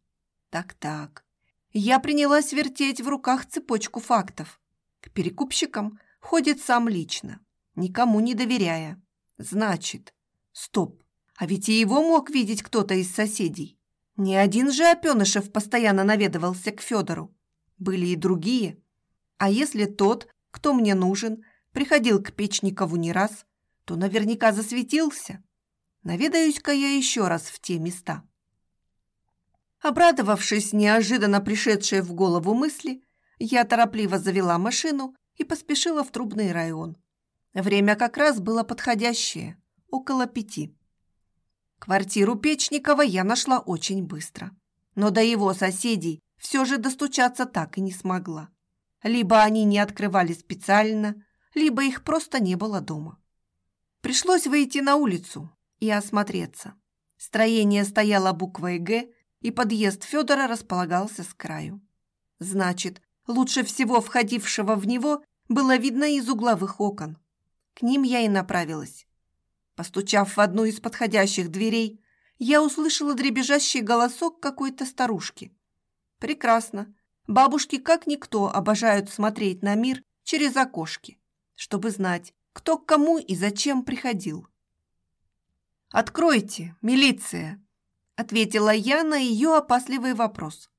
Так-так. Я принялась вертеть в руках цепочку фактов. К перекупщикам ходит сам лично, никому не доверяя. Значит, стоп, а ведь и его мог видеть кто-то из соседей. Не один же Опенышев постоянно наведывался к Федору. Были и другие. А если тот, кто мне нужен, приходил к Печникову не раз, то наверняка засветился. Наведаюсь-ка я еще раз в те места. Обрадовавшись неожиданно пришедшей в голову мысли, я торопливо завела машину и поспешила в Трубный район. Время как раз было подходящее, около пяти. Квартиру Печникова я нашла очень быстро, но до его соседей все же достучаться так и не смогла. Либо они не открывали специально, либо их просто не было дома. Пришлось выйти на улицу и осмотреться. Строение стояло буквой «Г», и подъезд Федора располагался с краю. Значит, лучше всего входившего в него было видно из угловых окон. К ним я и направилась. Постучав в одну из подходящих дверей, я услышала дребезжащий голосок какой-то старушки. Прекрасно. Бабушки, как никто, обожают смотреть на мир через окошки, чтобы знать, кто к кому и зачем приходил. «Откройте, милиция!» – ответила я на ее опасливый вопрос.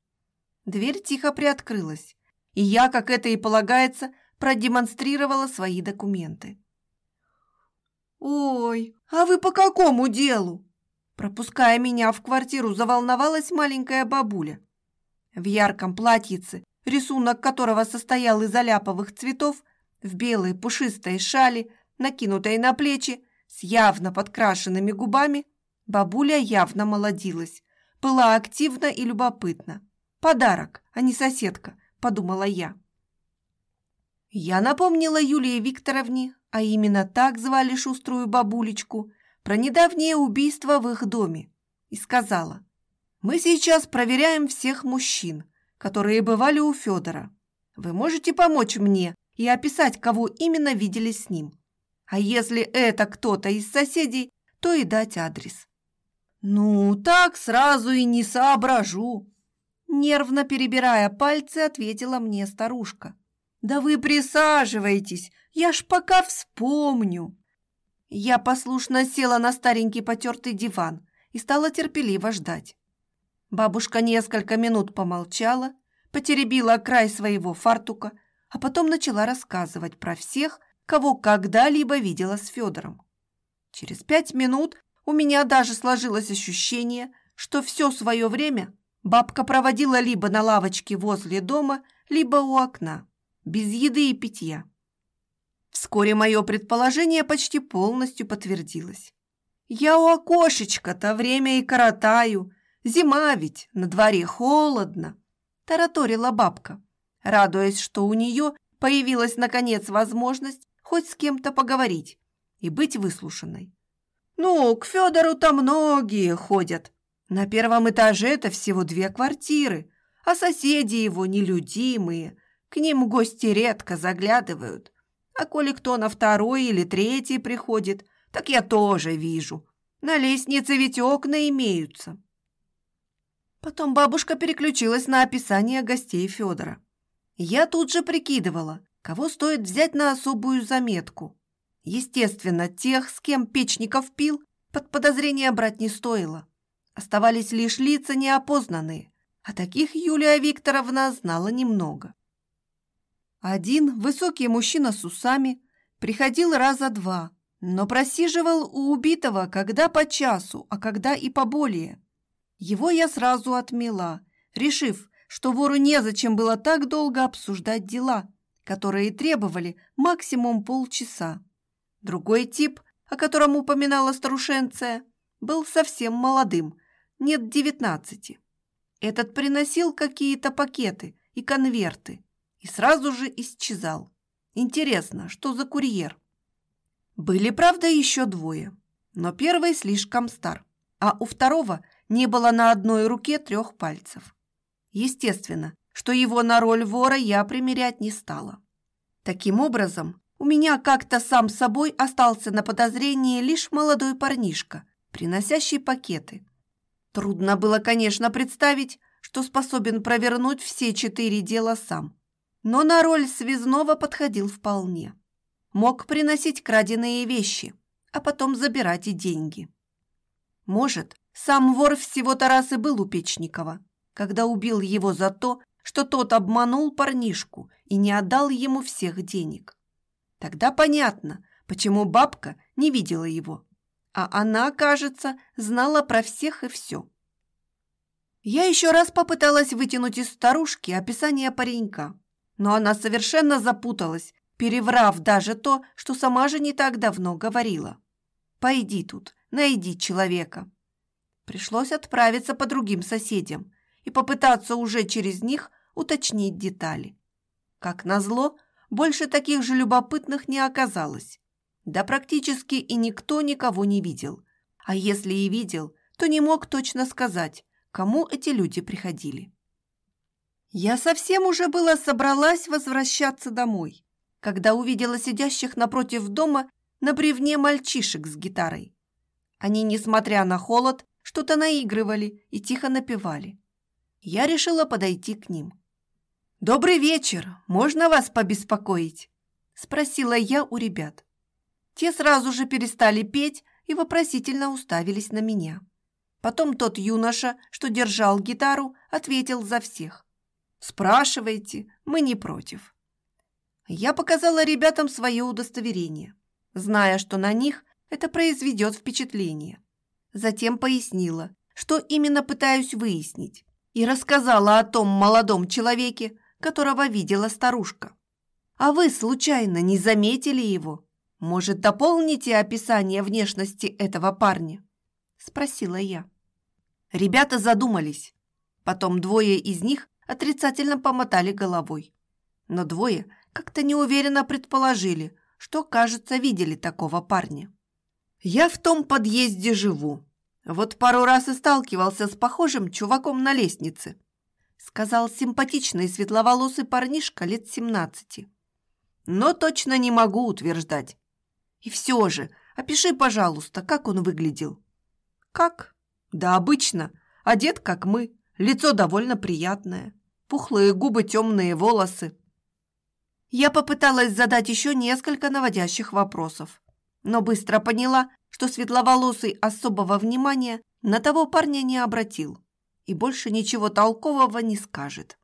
Дверь тихо приоткрылась, и я, как это и полагается, продемонстрировала свои документы. «Ой, а вы по какому делу?» Пропуская меня в квартиру, заволновалась маленькая бабуля. В ярком платьице, рисунок которого состоял из оляповых цветов, в белой пушистой шали, накинутой на плечи, с явно подкрашенными губами, бабуля явно молодилась, была активна и любопытна. «Подарок, а не соседка», – подумала я. Я напомнила Юлии Викторовне а именно так звали шуструю бабулечку, про недавнее убийство в их доме, и сказала, «Мы сейчас проверяем всех мужчин, которые бывали у Федора. Вы можете помочь мне и описать, кого именно видели с ним. А если это кто-то из соседей, то и дать адрес». «Ну, так сразу и не соображу», Нервно перебирая пальцы, ответила мне старушка. «Да вы присаживайтесь, я ж пока вспомню». Я послушно села на старенький потертый диван и стала терпеливо ждать. Бабушка несколько минут помолчала, потеребила край своего фартука, а потом начала рассказывать про всех, кого когда-либо видела с Федором. Через пять минут у меня даже сложилось ощущение, что все свое время бабка проводила либо на лавочке возле дома, либо у окна без еды и питья. Вскоре мое предположение почти полностью подтвердилось. Я у окошечка-то время и коротаю. Зима ведь, на дворе холодно, тараторила бабка, радуясь, что у нее появилась наконец возможность хоть с кем-то поговорить и быть выслушанной. Ну, к Федору-то многие ходят. На первом этаже это всего две квартиры, а соседи его нелюдимые – к ним гости редко заглядывают. А коли кто на второй или третий приходит, так я тоже вижу. На лестнице ведь окна имеются. Потом бабушка переключилась на описание гостей Федора. Я тут же прикидывала, кого стоит взять на особую заметку. Естественно, тех, с кем Печников пил, под подозрение брать не стоило. Оставались лишь лица неопознанные, а таких Юлия Викторовна знала немного. Один высокий мужчина с усами приходил раза два, но просиживал у убитого когда по часу, а когда и поболее. Его я сразу отмела, решив, что вору незачем было так долго обсуждать дела, которые требовали максимум полчаса. Другой тип, о котором упоминала старушенция, был совсем молодым, нет девятнадцати. Этот приносил какие-то пакеты и конверты, и сразу же исчезал. Интересно, что за курьер? Были, правда, еще двое, но первый слишком стар, а у второго не было на одной руке трех пальцев. Естественно, что его на роль вора я примерять не стала. Таким образом, у меня как-то сам собой остался на подозрении лишь молодой парнишка, приносящий пакеты. Трудно было, конечно, представить, что способен провернуть все четыре дела сам. Но на роль связного подходил вполне. Мог приносить краденые вещи, а потом забирать и деньги. Может, сам вор всего-то раз и был у Печникова, когда убил его за то, что тот обманул парнишку и не отдал ему всех денег. Тогда понятно, почему бабка не видела его. А она, кажется, знала про всех и все. Я еще раз попыталась вытянуть из старушки описание паренька, но она совершенно запуталась, переврав даже то, что сама же не так давно говорила. «Пойди тут, найди человека». Пришлось отправиться по другим соседям и попытаться уже через них уточнить детали. Как назло, больше таких же любопытных не оказалось. Да практически и никто никого не видел. А если и видел, то не мог точно сказать, кому эти люди приходили. Я совсем уже была собралась возвращаться домой, когда увидела сидящих напротив дома на бревне мальчишек с гитарой. Они, несмотря на холод, что-то наигрывали и тихо напевали. Я решила подойти к ним. «Добрый вечер! Можно вас побеспокоить?» – спросила я у ребят. Те сразу же перестали петь и вопросительно уставились на меня. Потом тот юноша, что держал гитару, ответил за всех. «Спрашивайте, мы не против». Я показала ребятам свое удостоверение, зная, что на них это произведет впечатление. Затем пояснила, что именно пытаюсь выяснить, и рассказала о том молодом человеке, которого видела старушка. А вы случайно не заметили его? Может, дополните описание внешности этого парня? Спросила я. Ребята задумались. Потом двое из них отрицательно помотали головой. Но двое как-то неуверенно предположили, что, кажется, видели такого парня. Я в том подъезде живу. Вот пару раз и сталкивался с похожим чуваком на лестнице сказал симпатичный светловолосый парнишка лет семнадцати. Но точно не могу утверждать. И все же, опиши, пожалуйста, как он выглядел. Как? Да обычно. Одет, как мы. Лицо довольно приятное. Пухлые губы, темные волосы. Я попыталась задать еще несколько наводящих вопросов, но быстро поняла, что светловолосый особого внимания на того парня не обратил и больше ничего толкового не скажет.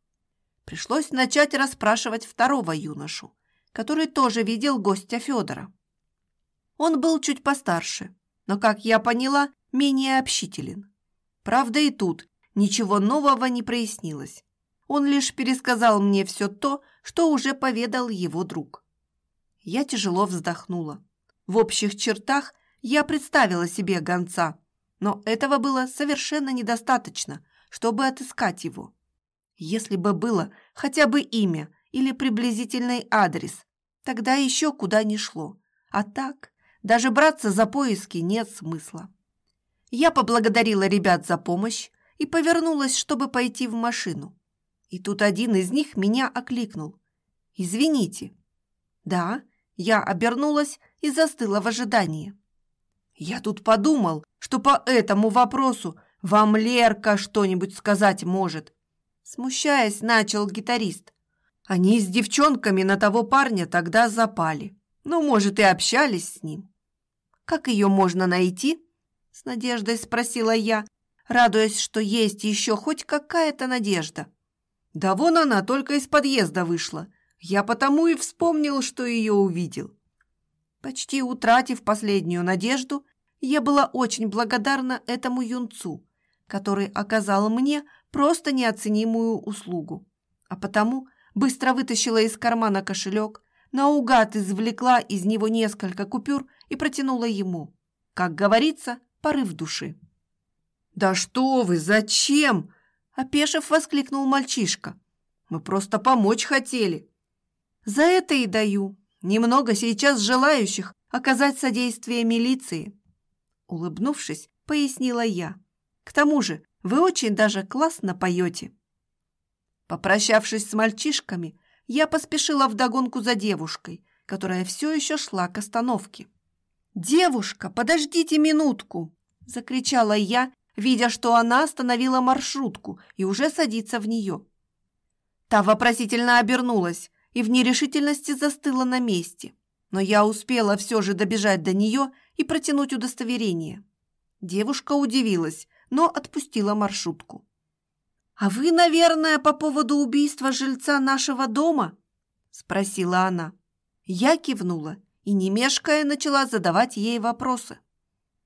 Пришлось начать расспрашивать второго юношу, который тоже видел гостя Федора. Он был чуть постарше, но, как я поняла, менее общителен. Правда, и тут ничего нового не прояснилось. Он лишь пересказал мне все то, что уже поведал его друг. Я тяжело вздохнула. В общих чертах я представила себе гонца, но этого было совершенно недостаточно, чтобы отыскать его. Если бы было хотя бы имя или приблизительный адрес, тогда еще куда ни шло. А так, даже браться за поиски нет смысла. Я поблагодарила ребят за помощь и повернулась, чтобы пойти в машину. И тут один из них меня окликнул. «Извините». «Да», я обернулась и застыла в ожидании. «Я тут подумал, что по этому вопросу вам Лерка что-нибудь сказать может?» Смущаясь, начал гитарист. Они с девчонками на того парня тогда запали. Ну, может, и общались с ним. «Как ее можно найти?» С надеждой спросила я, радуясь, что есть еще хоть какая-то надежда. Да вон она только из подъезда вышла. Я потому и вспомнил, что ее увидел. Почти утратив последнюю надежду, я была очень благодарна этому юнцу, который оказал мне просто неоценимую услугу. А потому быстро вытащила из кармана кошелек, наугад извлекла из него несколько купюр и протянула ему. Как говорится, порыв души. «Да что вы, зачем?» – опешив, воскликнул мальчишка. «Мы просто помочь хотели». «За это и даю. Немного сейчас желающих оказать содействие милиции». Улыбнувшись, пояснила я. К тому же вы очень даже классно поете». Попрощавшись с мальчишками, я поспешила вдогонку за девушкой, которая все еще шла к остановке. «Девушка, подождите минутку!» – закричала я, видя, что она остановила маршрутку и уже садится в нее. Та вопросительно обернулась и в нерешительности застыла на месте, но я успела все же добежать до нее и протянуть удостоверение. Девушка удивилась, но отпустила маршрутку. «А вы, наверное, по поводу убийства жильца нашего дома?» – спросила она. Я кивнула и, не мешкая, начала задавать ей вопросы.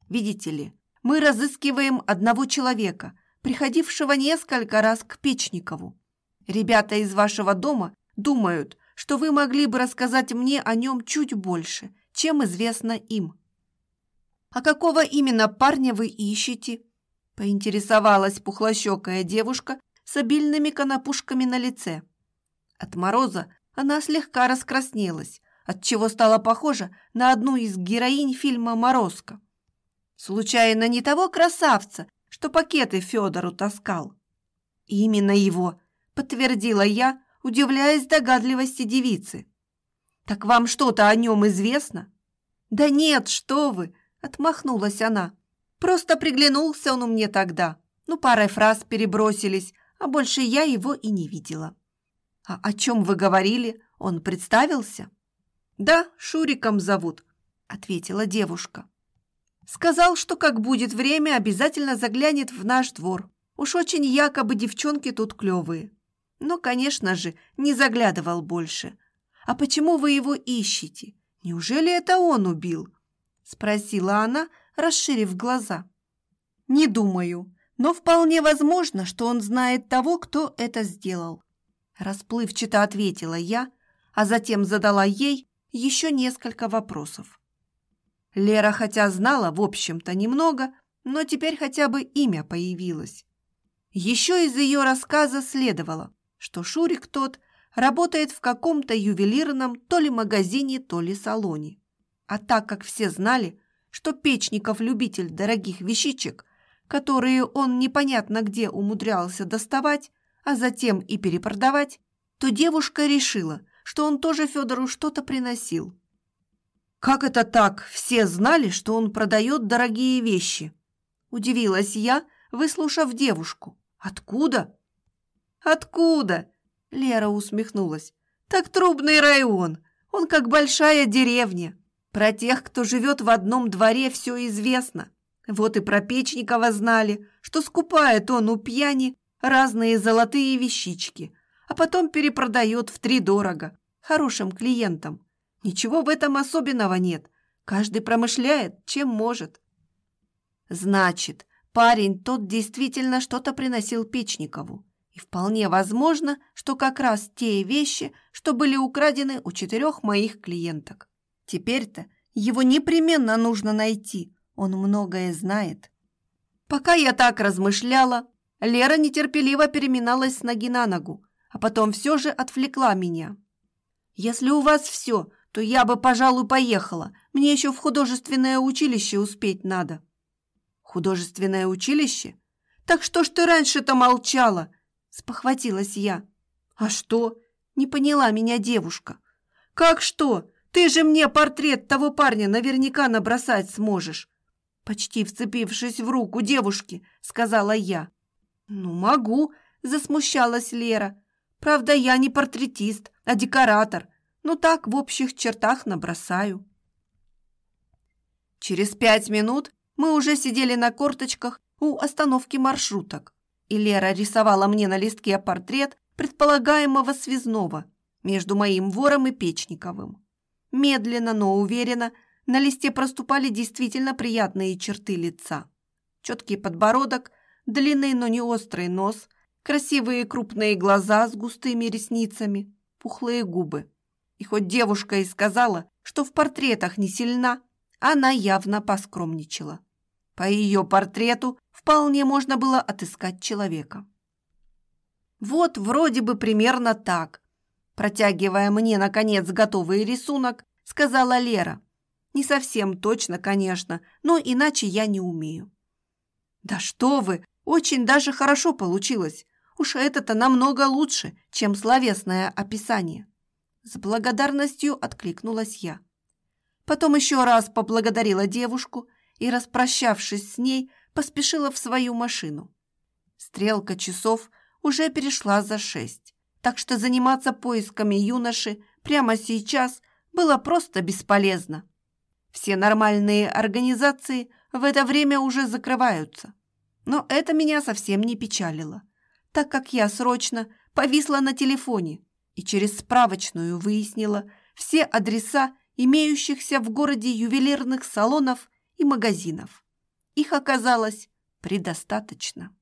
«Видите ли, мы разыскиваем одного человека, приходившего несколько раз к Печникову. Ребята из вашего дома думают, что вы могли бы рассказать мне о нем чуть больше, чем известно им». «А какого именно парня вы ищете?» – поинтересовалась пухлощекая девушка с обильными конопушками на лице. От мороза она слегка раскраснелась, отчего стала похожа на одну из героинь фильма «Морозко». Случайно не того красавца, что пакеты Федору таскал? Именно его, подтвердила я, удивляясь догадливости девицы. Так вам что-то о нем известно? Да нет, что вы, отмахнулась она. Просто приглянулся он мне тогда. Ну, парой фраз перебросились, а больше я его и не видела. А о чем вы говорили? Он представился? Да, Шуриком зовут, ответила девушка. Сказал, что как будет время, обязательно заглянет в наш двор. Уж очень якобы девчонки тут клевые. Но, конечно же, не заглядывал больше. А почему вы его ищете? Неужели это он убил? Спросила она, расширив глаза. Не думаю, но вполне возможно, что он знает того, кто это сделал. Расплывчато ответила я, а затем задала ей еще несколько вопросов. Лера хотя знала, в общем-то, немного, но теперь хотя бы имя появилось. Еще из ее рассказа следовало, что Шурик тот работает в каком-то ювелирном то ли магазине, то ли салоне. А так как все знали, что Печников любитель дорогих вещичек, которые он непонятно где умудрялся доставать, а затем и перепродавать, то девушка решила, что он тоже Федору что-то приносил. «Как это так? Все знали, что он продает дорогие вещи?» Удивилась я, выслушав девушку. «Откуда?» «Откуда?» Лера усмехнулась. «Так трубный район. Он как большая деревня. Про тех, кто живет в одном дворе, все известно. Вот и про Печникова знали, что скупает он у пьяни разные золотые вещички, а потом перепродает втридорого хорошим клиентам. Ничего в этом особенного нет. Каждый промышляет, чем может. Значит, парень тот действительно что-то приносил Печникову. И вполне возможно, что как раз те вещи, что были украдены у четырех моих клиенток. Теперь-то его непременно нужно найти. Он многое знает. Пока я так размышляла, Лера нетерпеливо переминалась с ноги на ногу, а потом все же отвлекла меня. «Если у вас все, то я бы, пожалуй, поехала. Мне еще в художественное училище успеть надо». «Художественное училище? Так что ж ты раньше-то молчала?» – спохватилась я. «А что?» – не поняла меня девушка. «Как что? Ты же мне портрет того парня наверняка набросать сможешь!» Почти вцепившись в руку девушки, сказала я. «Ну, могу», – засмущалась Лера. «Правда, я не портретист, а декоратор. Ну так, в общих чертах набросаю. Через пять минут мы уже сидели на корточках у остановки маршруток, и Лера рисовала мне на листке портрет предполагаемого связного между моим вором и Печниковым. Медленно, но уверенно на листе проступали действительно приятные черты лица. Четкий подбородок, длинный, но не острый нос, красивые крупные глаза с густыми ресницами, пухлые губы. И хоть девушка и сказала, что в портретах не сильна, она явно поскромничала. По ее портрету вполне можно было отыскать человека. Вот вроде бы примерно так. Протягивая мне, наконец, готовый рисунок, сказала Лера. Не совсем точно, конечно, но иначе я не умею. Да что вы, очень даже хорошо получилось. Уж это-то намного лучше, чем словесное описание. С благодарностью откликнулась я. Потом еще раз поблагодарила девушку и, распрощавшись с ней, поспешила в свою машину. Стрелка часов уже перешла за шесть, так что заниматься поисками юноши прямо сейчас было просто бесполезно. Все нормальные организации в это время уже закрываются. Но это меня совсем не печалило, так как я срочно повисла на телефоне и через справочную выяснила все адреса имеющихся в городе ювелирных салонов и магазинов. Их оказалось предостаточно.